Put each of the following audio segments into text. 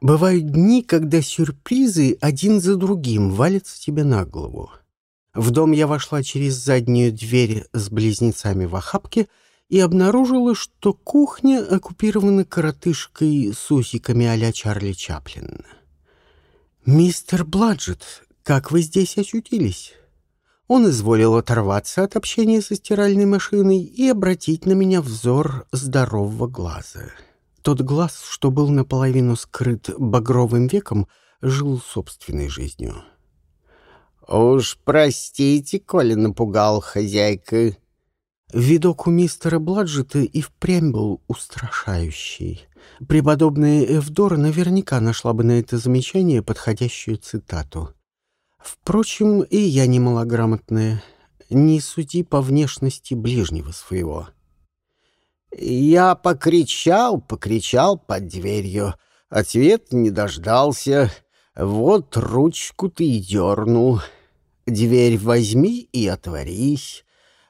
Бывают дни, когда сюрпризы один за другим валятся тебе на голову. В дом я вошла через заднюю дверь с близнецами в охапке и обнаружила, что кухня оккупирована коротышкой с усиками а-ля Чарли Чаплин. «Мистер Бладжет, как вы здесь очутились?» Он изволил оторваться от общения со стиральной машиной и обратить на меня взор здорового глаза. Тот глаз, что был наполовину скрыт багровым веком, жил собственной жизнью. «Уж простите, коли напугал хозяйка». Видок у мистера Бладжета и впрямь был устрашающий. Преподобная Эвдора наверняка нашла бы на это замечание подходящую цитату. Впрочем, и я не малограмотная. Не суди по внешности ближнего своего. Я покричал, покричал под дверью. Ответ не дождался. Вот ручку ты и дернул. Дверь возьми и отворись.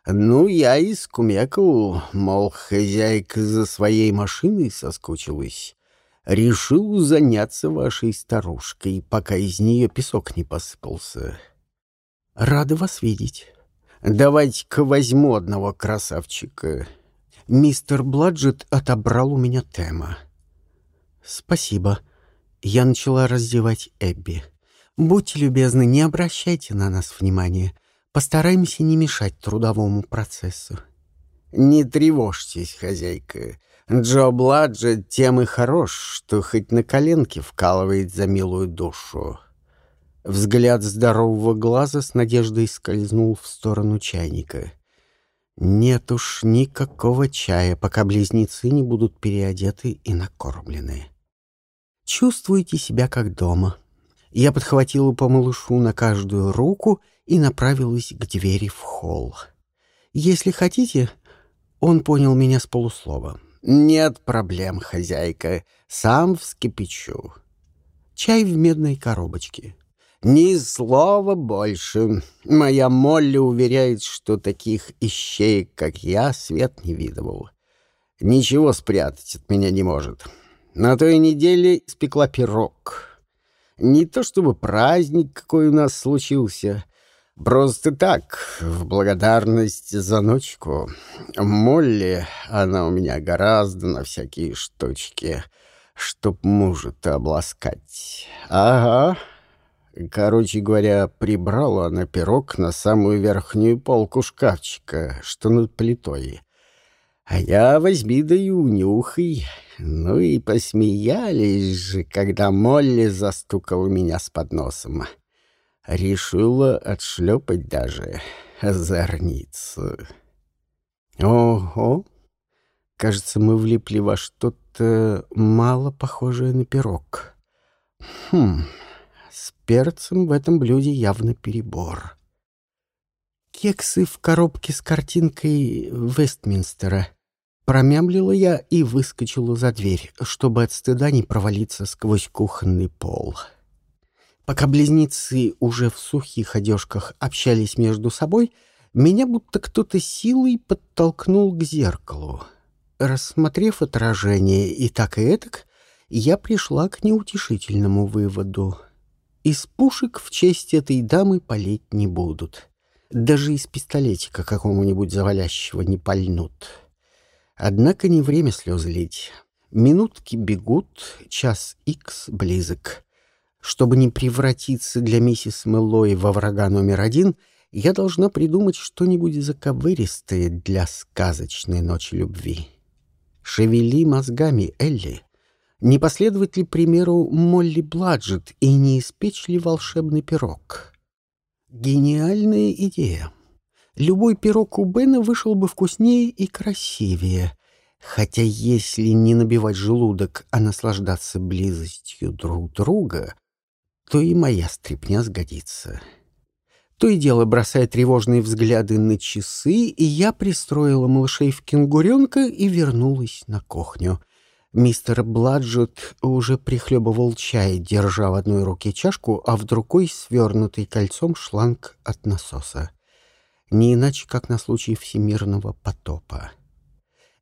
Ну, я и скумекал, мол, хозяйка за своей машиной соскучилась. Решил заняться вашей старушкой, пока из нее песок не посыпался. Рада вас видеть. Давайте-ка возьму одного красавчика. Мистер Бладжет отобрал у меня тема. Спасибо. Я начала раздевать Эбби. Будьте любезны, не обращайте на нас внимания. Постараемся не мешать трудовому процессу. Не тревожьтесь, хозяйка. Джо Бладжет тем и хорош, что хоть на коленке вкалывает за милую душу. Взгляд здорового глаза с надеждой скользнул в сторону чайника. Нет уж никакого чая, пока близнецы не будут переодеты и накормлены. Чувствуйте себя как дома. Я подхватила по малышу на каждую руку и направилась к двери в холл. Если хотите, он понял меня с полуслова. «Нет проблем, хозяйка, сам вскипячу». Чай в медной коробочке. «Ни слова больше. Моя Молли уверяет, что таких ищеек, как я, свет не видывал. Ничего спрятать от меня не может. На той неделе спекла пирог. Не то чтобы праздник какой у нас случился, просто так, в благодарность за ночку. Молли, она у меня гораздо на всякие штучки, чтоб мужа-то обласкать. Ага. Короче говоря, прибрала она пирог на самую верхнюю полку шкафчика, что над плитой. А я возьми да и унюхай. Ну и посмеялись же, когда Молли застукала меня с подносом. Решила отшлепать даже озорницу. Ого! Кажется, мы влипли во что-то мало похожее на пирог. Хм, с перцем в этом блюде явно перебор. Кексы в коробке с картинкой Вестминстера — Промямлила я и выскочила за дверь, чтобы от стыда не провалиться сквозь кухонный пол. Пока близнецы уже в сухих одежках общались между собой, меня будто кто-то силой подтолкнул к зеркалу. Рассмотрев отражение и так и этак, я пришла к неутешительному выводу. Из пушек в честь этой дамы палить не будут. Даже из пистолетика какого-нибудь завалящего не пальнут. Однако не время слезы лить. Минутки бегут, час икс близок. Чтобы не превратиться для миссис Мэллои во врага номер один, я должна придумать что-нибудь заковыристое для сказочной ночи любви. Шевели мозгами, Элли. Не последовать ли примеру Молли Бладжет и не испечь ли волшебный пирог? Гениальная идея. Любой пирог у Бена вышел бы вкуснее и красивее. Хотя если не набивать желудок, а наслаждаться близостью друг друга, то и моя стряпня сгодится. То и дело, бросая тревожные взгляды на часы, я пристроила малышей в кенгуренка и вернулась на кухню. Мистер Бладжет уже прихлебывал чай, держа в одной руке чашку, а в другой свернутый кольцом шланг от насоса не иначе, как на случай всемирного потопа.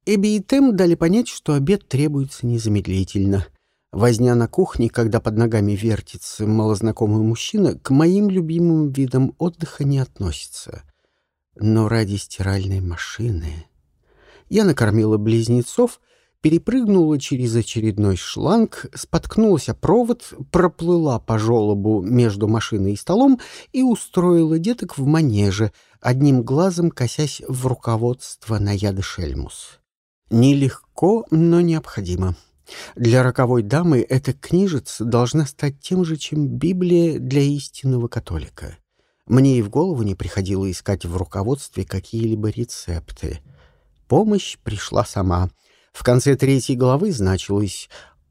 Эбби и Тем дали понять, что обед требуется незамедлительно. Возня на кухне, когда под ногами вертится малознакомый мужчина, к моим любимым видам отдыха не относится. Но ради стиральной машины... Я накормила близнецов, перепрыгнула через очередной шланг, споткнулась о провод, проплыла по желобу между машиной и столом и устроила деток в манеже, одним глазом косясь в руководство на яды Шельмус. Нелегко, но необходимо. Для роковой дамы эта книжица должна стать тем же, чем Библия для истинного католика. Мне и в голову не приходило искать в руководстве какие-либо рецепты. Помощь пришла сама. В конце третьей главы значилось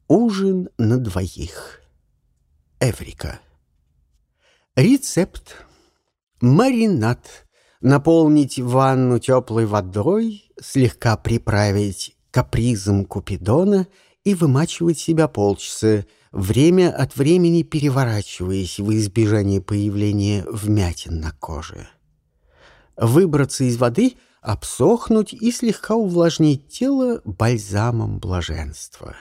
«Ужин на двоих». Эврика. Рецепт. Маринад. Наполнить ванну теплой водой, слегка приправить капризом Купидона — и вымачивать себя полчаса, время от времени переворачиваясь в избежание появления вмятин на коже. Выбраться из воды, обсохнуть и слегка увлажнить тело бальзамом блаженства.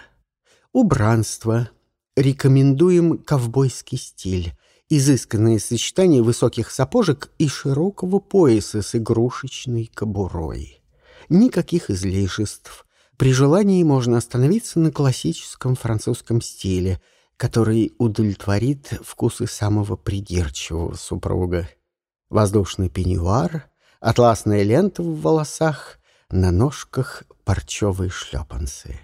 Убранство. Рекомендуем ковбойский стиль, изысканное сочетание высоких сапожек и широкого пояса с игрушечной кобурой. Никаких излишеств, при желании можно остановиться на классическом французском стиле, который удовлетворит вкусы самого придирчивого супруга. Воздушный пеньюар, атласная лента в волосах, на ножках парчевые шлепанцы.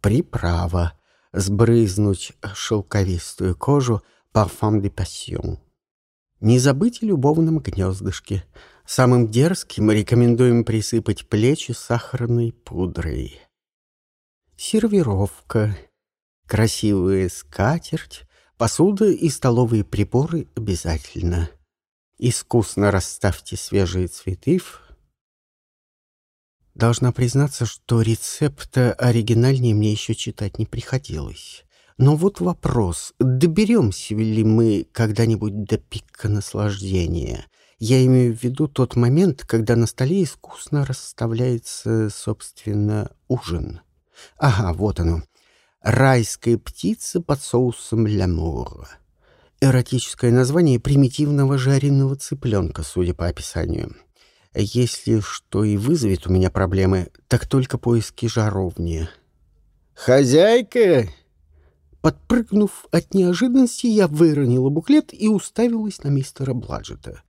Приправа. Сбрызнуть шелковистую кожу парфам де пассион. Не забыть о любовном гнездышке — Самым дерзким рекомендуем присыпать плечи сахарной пудрой. Сервировка. Красивая скатерть, посуда и столовые приборы обязательно. Искусно расставьте свежие цветы. Должна признаться, что рецепта оригинальнее мне еще читать не приходилось. Но вот вопрос, доберемся ли мы когда-нибудь до пика наслаждения — я имею в виду тот момент, когда на столе искусно расставляется, собственно, ужин. Ага, вот оно. «Райская птица под соусом лямур». Эротическое название примитивного жареного цыпленка, судя по описанию. Если что и вызовет у меня проблемы, так только поиски жаровни. «Хозяйка!» Подпрыгнув от неожиданности, я выронила буклет и уставилась на мистера Бладжета.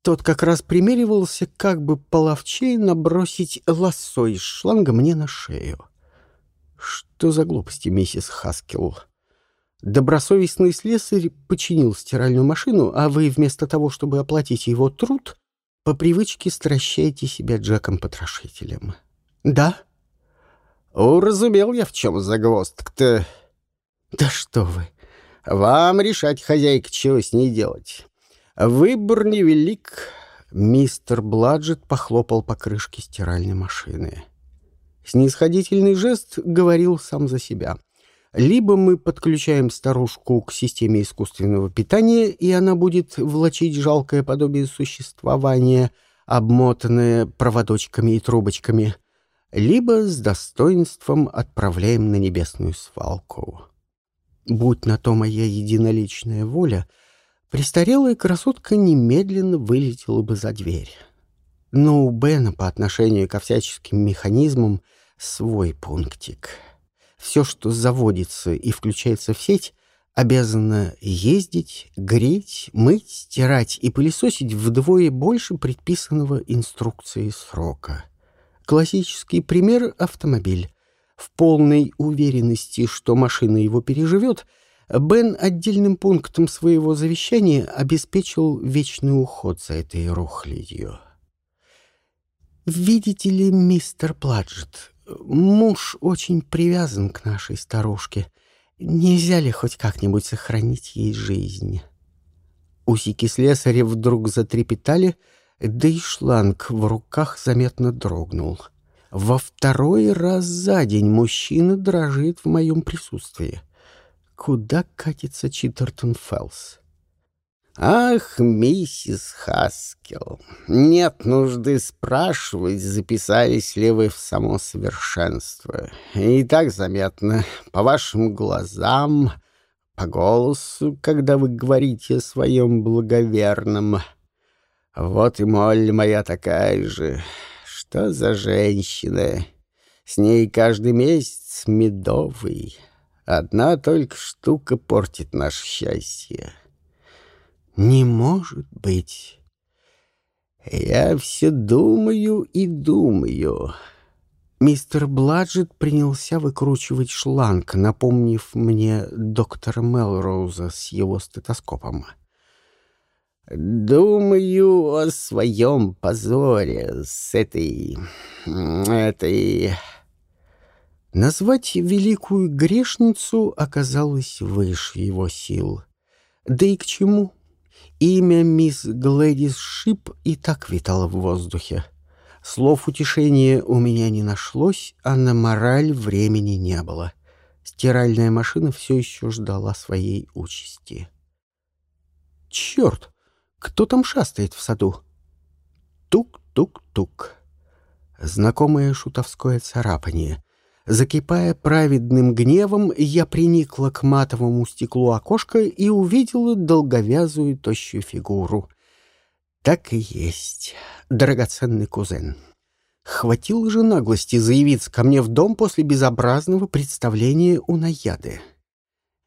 Тот как раз примеривался, как бы половчей набросить лассо из шланга мне на шею. Что за глупости, миссис Хаскел? Добросовестный слесарь починил стиральную машину, а вы вместо того, чтобы оплатить его труд, по привычке стращаете себя Джеком-потрошителем. Да? Уразумел я, в чем загвоздка-то. Да что вы. Вам решать, хозяйка, чего с ней делать. Выбор невелик. Мистер Бладжет похлопал по крышке стиральной машины. Снисходительный жест говорил сам за себя. Либо мы подключаем старушку к системе искусственного питания, и она будет влачить жалкое подобие существования, обмотанное проводочками и трубочками, либо с достоинством отправляем на небесную свалку. Будь на то моя единоличная воля — престарелая красотка немедленно вылетела бы за дверь. Но у Бена по отношению ко всяческим механизмам свой пунктик. Все, что заводится и включается в сеть, обязано ездить, греть, мыть, стирать и пылесосить вдвое больше предписанного инструкции срока. Классический пример — автомобиль. В полной уверенности, что машина его переживет — Бен отдельным пунктом своего завещания обеспечил вечный уход за этой рухлядью. «Видите ли, мистер Пладжет, муж очень привязан к нашей старушке. Нельзя ли хоть как-нибудь сохранить ей жизнь?» Усики слесаря вдруг затрепетали, да и шланг в руках заметно дрогнул. Во второй раз за день мужчина дрожит в моем присутствии. Куда катится Читтертон Феллс? Ах, миссис Хаскел, нет нужды спрашивать, записались ли вы в само совершенство. И так заметно по вашим глазам, по голосу, когда вы говорите о своем благоверном. Вот и моль моя такая же. Что за женщина? С ней каждый месяц медовый. Одна только штука портит наше счастье. Не может быть. Я все думаю и думаю. Мистер Бладжет принялся выкручивать шланг, напомнив мне доктора Мелроуза с его стетоскопом. Думаю о своем позоре с этой... этой... Назвать великую грешницу оказалось выше его сил. Да и к чему? Имя мисс Глэдис Шип и так витало в воздухе. Слов утешения у меня не нашлось, а на мораль времени не было. Стиральная машина все еще ждала своей участи. Черт! Кто там шастает в саду? Тук-тук-тук. Знакомое шутовское царапание. Закипая праведным гневом, я приникла к матовому стеклу окошка и увидела долговязую тощую фигуру. Так и есть, драгоценный кузен. Хватило же наглости заявиться ко мне в дом после безобразного представления у наяды.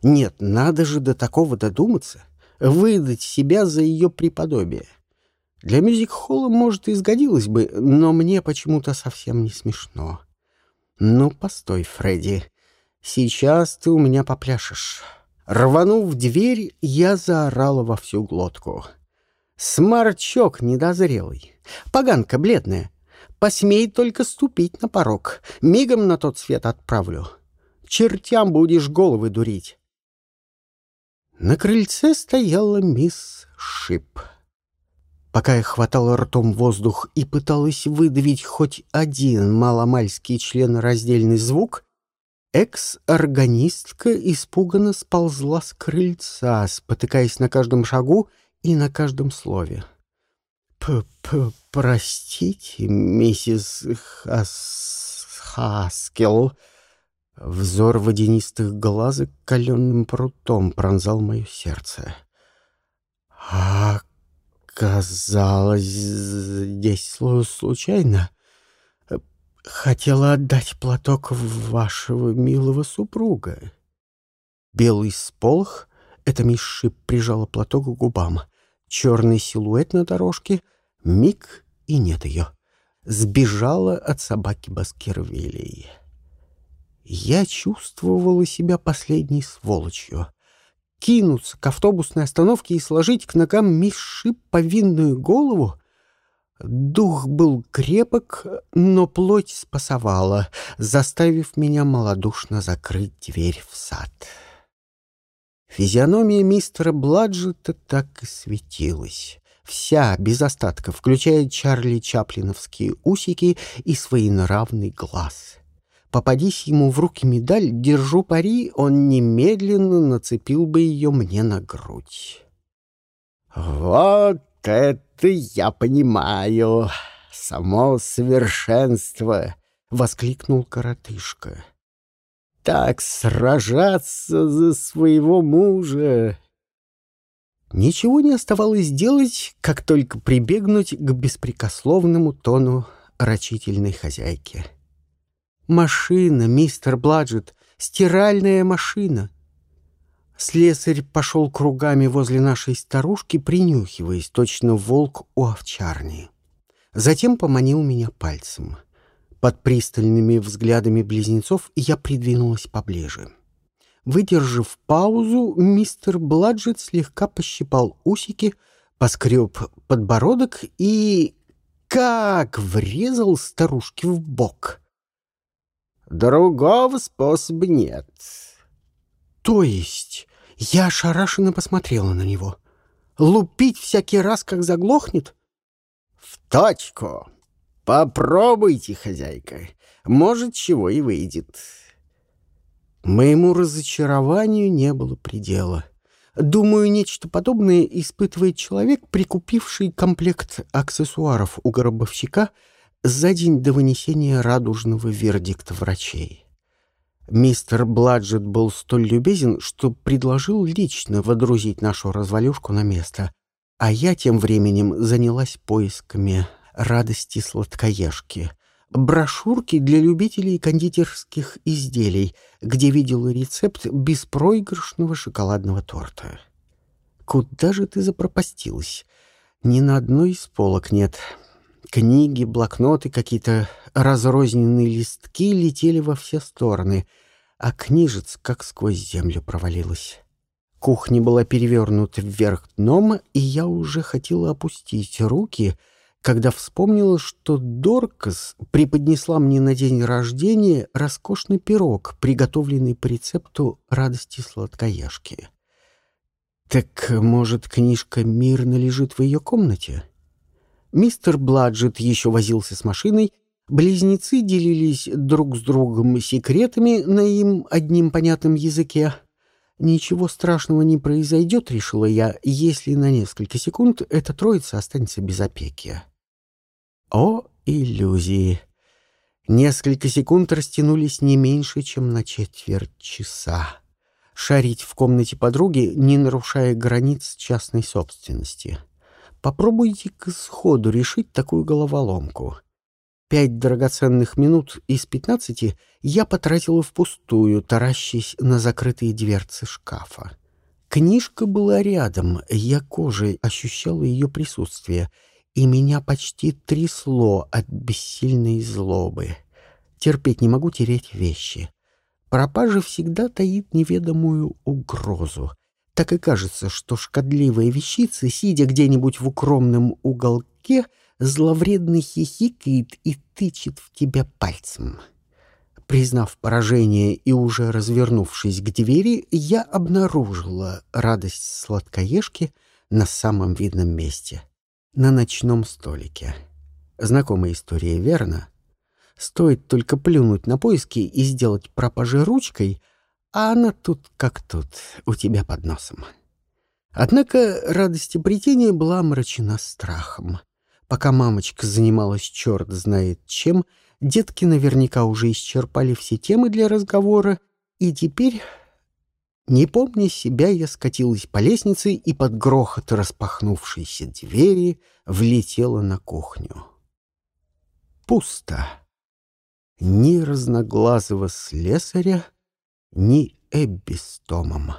Нет, надо же до такого додуматься, выдать себя за ее преподобие. Для мюзик-холла, может, и сгодилось бы, но мне почему-то совсем не смешно. «Ну, постой, Фредди. Сейчас ты у меня попляшешь». Рванув дверь, я заорала во всю глотку. «Сморчок недозрелый, поганка бледная, посмей только ступить на порог, мигом на тот свет отправлю. Чертям будешь головы дурить». На крыльце стояла мисс Шип. Пока я хватала ртом воздух и пыталась выдавить хоть один маломальский членораздельный звук, экс-органистка испуганно сползла с крыльца, спотыкаясь на каждом шагу и на каждом слове. П -п «Простите, миссис Хас Хаскел», Взор водянистых глазок каленным прутом пронзал мое сердце. «А Казалось, здесь случайно. Хотела отдать платок вашего милого супруга. Белый сполох — это Миши прижала платок к губам. Черный силуэт на дорожке — миг и нет ее. Сбежала от собаки Баскервилей. Я чувствовала себя последней сволочью кинуться к автобусной остановке и сложить к ногам Миши повинную голову? Дух был крепок, но плоть спасовала, заставив меня малодушно закрыть дверь в сад. Физиономия мистера Бладжета так и светилась. Вся, без остатка, включая Чарли Чаплиновские усики и своенравный глаз — Попадись ему в руки медаль, держу пари, он немедленно нацепил бы ее мне на грудь. «Вот это я понимаю! Само совершенство!» — воскликнул коротышка. «Так сражаться за своего мужа!» Ничего не оставалось делать, как только прибегнуть к беспрекословному тону рачительной хозяйки. Машина, мистер Бладжет, стиральная машина. Слесарь пошел кругами возле нашей старушки, принюхиваясь, точно волк у овчарни. Затем поманил меня пальцем. Под пристальными взглядами близнецов я придвинулась поближе. Выдержав паузу, мистер Бладжет слегка пощипал усики, поскреб подбородок и... как врезал старушке в бок — Другого способа нет. То есть я ошарашенно посмотрела на него. Лупить всякий раз, как заглохнет? В точку. Попробуйте, хозяйка. Может, чего и выйдет. Моему разочарованию не было предела. Думаю, нечто подобное испытывает человек, прикупивший комплект аксессуаров у гробовщика за день до вынесения радужного вердикта врачей. Мистер Бладжет был столь любезен, что предложил лично водрузить нашу развалюшку на место, а я тем временем занялась поисками радости сладкоежки, брошюрки для любителей кондитерских изделий, где видела рецепт беспроигрышного шоколадного торта. Куда же ты запропастилась? Ни на одной из полок нет. Книги, блокноты, какие-то разрозненные листки летели во все стороны, а книжец как сквозь землю провалилась. Кухня была перевернута вверх дном, и я уже хотела опустить руки — когда вспомнила, что Доркас преподнесла мне на день рождения роскошный пирог, приготовленный по рецепту радости сладкоежки. Так, может, книжка мирно лежит в ее комнате? Мистер Бладжет еще возился с машиной, близнецы делились друг с другом секретами на им одним понятном языке. Ничего страшного не произойдет, решила я, если на несколько секунд эта троица останется без опеки. О, иллюзии! Несколько секунд растянулись не меньше, чем на четверть часа. Шарить в комнате подруги, не нарушая границ частной собственности. Попробуйте к сходу решить такую головоломку. Пять драгоценных минут из пятнадцати я потратила впустую, таращась на закрытые дверцы шкафа. Книжка была рядом, я кожей ощущала ее присутствие — и меня почти трясло от бессильной злобы. Терпеть не могу тереть вещи. Пропажа всегда таит неведомую угрозу. Так и кажется, что шкодливая вещица, сидя где-нибудь в укромном уголке, зловредно хихикает и тычет в тебя пальцем. Признав поражение и уже развернувшись к двери, я обнаружила радость сладкоежки на самом видном месте — на ночном столике. Знакомая история, верно? Стоит только плюнуть на поиски и сделать пропажи ручкой, а она тут как тут, у тебя под носом. Однако радость обретения была омрачена страхом. Пока мамочка занималась черт знает чем, детки наверняка уже исчерпали все темы для разговора, и теперь не помня себя, я скатилась по лестнице и под грохот распахнувшейся двери влетела на кухню. Пусто. Ни разноглазого слесаря, ни Эбби с Томом.